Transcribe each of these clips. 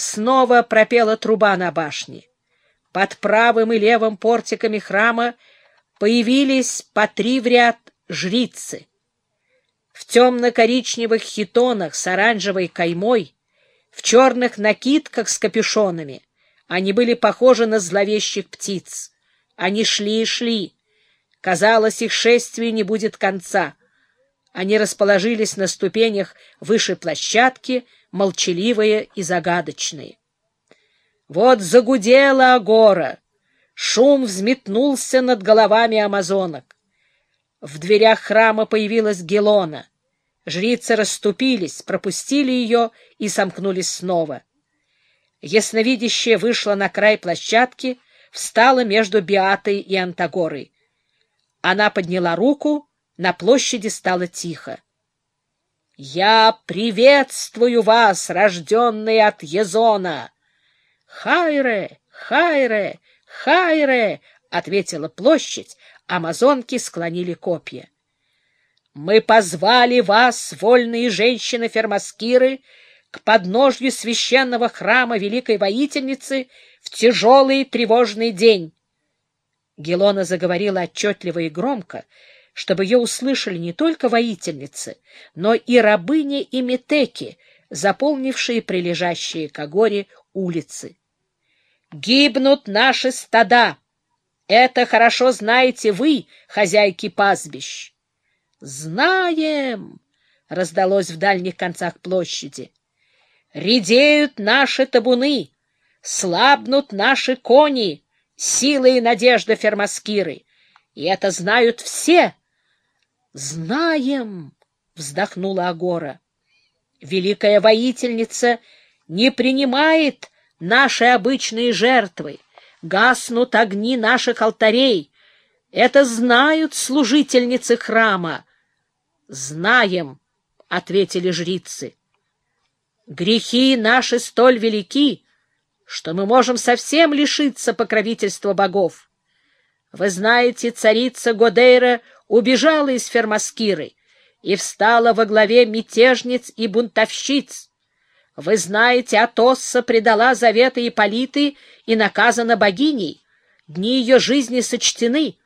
Снова пропела труба на башне. Под правым и левым портиками храма появились по три в ряд жрицы. В темно-коричневых хитонах с оранжевой каймой, в черных накидках с капюшонами. Они были похожи на зловещих птиц. Они шли и шли. Казалось, их шествию не будет конца. Они расположились на ступенях выше площадки, молчаливые и загадочные. Вот загудела агора, шум взметнулся над головами амазонок. В дверях храма появилась Гелона. Жрицы расступились, пропустили ее и сомкнулись снова. Ясновидящая вышла на край площадки, встала между Биатой и Антагорой. Она подняла руку, на площади стало тихо. «Я приветствую вас, рожденные от Езона!» «Хайре! Хайре! Хайре!» — ответила площадь, амазонки склонили копья. «Мы позвали вас, вольные женщины-фермаскиры, к подножью священного храма великой воительницы в тяжелый тревожный день». Гелона заговорила отчетливо и громко, чтобы ее услышали не только воительницы, но и рабыни и метеки, заполнившие прилежащие к Агоре улицы. «Гибнут наши стада! Это хорошо знаете вы, хозяйки пастбищ!» «Знаем!» — раздалось в дальних концах площади. «Редеют наши табуны, слабнут наши кони, сила и надежда фермаскиры, и это знают все!» «Знаем!» — вздохнула Агора. «Великая воительница не принимает наши обычные жертвы, гаснут огни наших алтарей. Это знают служительницы храма, «Знаем», — ответили жрицы. «Грехи наши столь велики, что мы можем совсем лишиться покровительства богов. Вы знаете, царица Годейра убежала из Фермаскиры и встала во главе мятежниц и бунтовщиц. Вы знаете, Атосса предала заветы Ипполиты и наказана богиней. Дни ее жизни сочтены,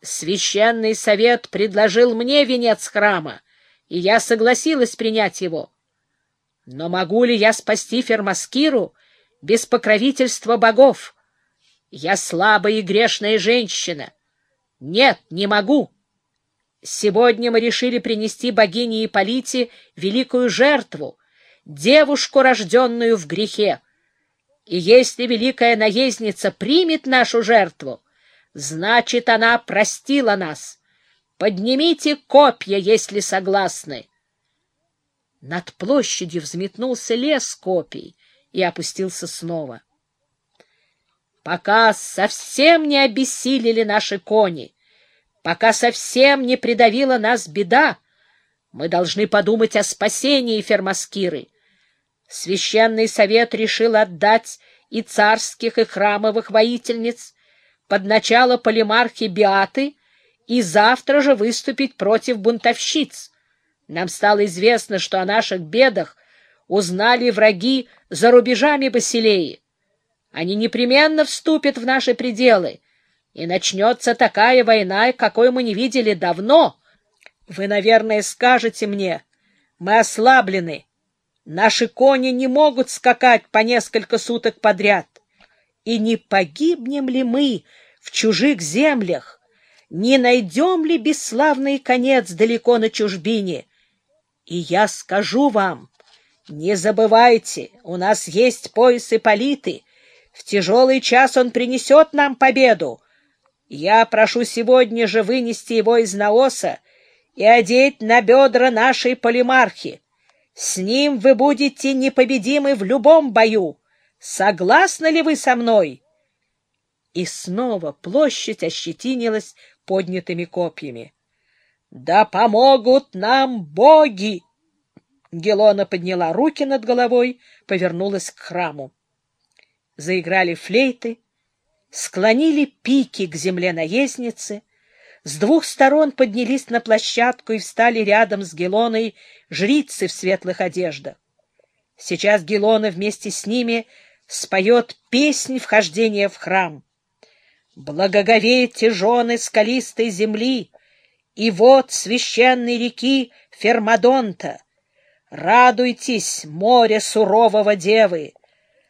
Священный совет предложил мне венец храма, и я согласилась принять его. Но могу ли я спасти Фермаскиру без покровительства богов? Я слабая и грешная женщина. Нет, не могу. Сегодня мы решили принести богине Ипполите великую жертву, девушку, рожденную в грехе. И если великая наездница примет нашу жертву, Значит, она простила нас. Поднимите копья, если согласны. Над площадью взметнулся лес копий и опустился снова. Пока совсем не обессилели наши кони, пока совсем не придавила нас беда, мы должны подумать о спасении Фермаскиры. Священный совет решил отдать и царских, и храмовых воительниц под начало полимархи Биаты и завтра же выступить против бунтовщиц. Нам стало известно, что о наших бедах узнали враги за рубежами Басилеи. Они непременно вступят в наши пределы, и начнется такая война, какой мы не видели давно. Вы, наверное, скажете мне, мы ослаблены, наши кони не могут скакать по несколько суток подряд. И не погибнем ли мы в чужих землях? Не найдем ли бесславный конец далеко на чужбине? И я скажу вам, не забывайте, у нас есть пояс Ипполиты. В тяжелый час он принесет нам победу. Я прошу сегодня же вынести его из Наоса и одеть на бедра нашей полимархи. С ним вы будете непобедимы в любом бою. Согласны ли вы со мной?» И снова площадь ощетинилась поднятыми копьями. «Да помогут нам боги!» Гелона подняла руки над головой, повернулась к храму. Заиграли флейты, склонили пики к земле наездницы, с двух сторон поднялись на площадку и встали рядом с Гелоной жрицы в светлых одеждах. Сейчас Гелона вместе с ними споет песнь вхождения в храм. Благоговейте, жены скалистой земли, и вот священной реки Фермадонта. Радуйтесь, море сурового девы,